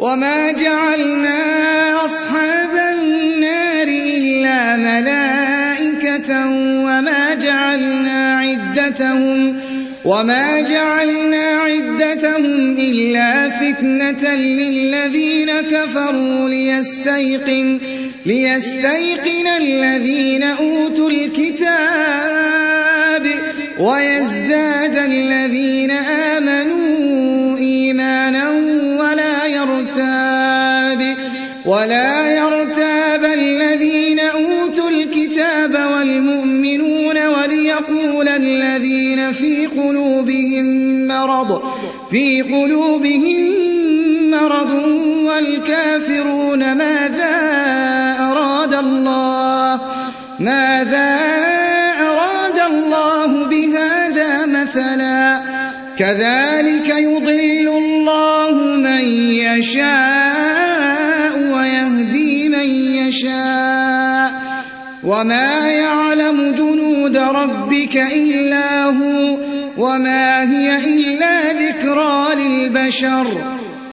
وما جعلنا أصحاب النار إلا ملائكة وما جعلنا عدتهم وما جعلنا عدتهم إلا فتنة للذين كفروا ليستيقن ليستيقن الذين أوتوا الكتاب ويزداد الذين آمنوا ولا يرتاب الذين أوتوا الكتاب والمؤمنون وليقول الذين في قلوبهم مرض في قلوبهم مرض والكافرون ماذا أراد الله؟ ماذا أراد الله بهذا مثلا؟ كذلك يضل الله من يشاء. يشاء. وما يعلم جنود ربك إلا هو وما هي إلا ذكرى للبشر.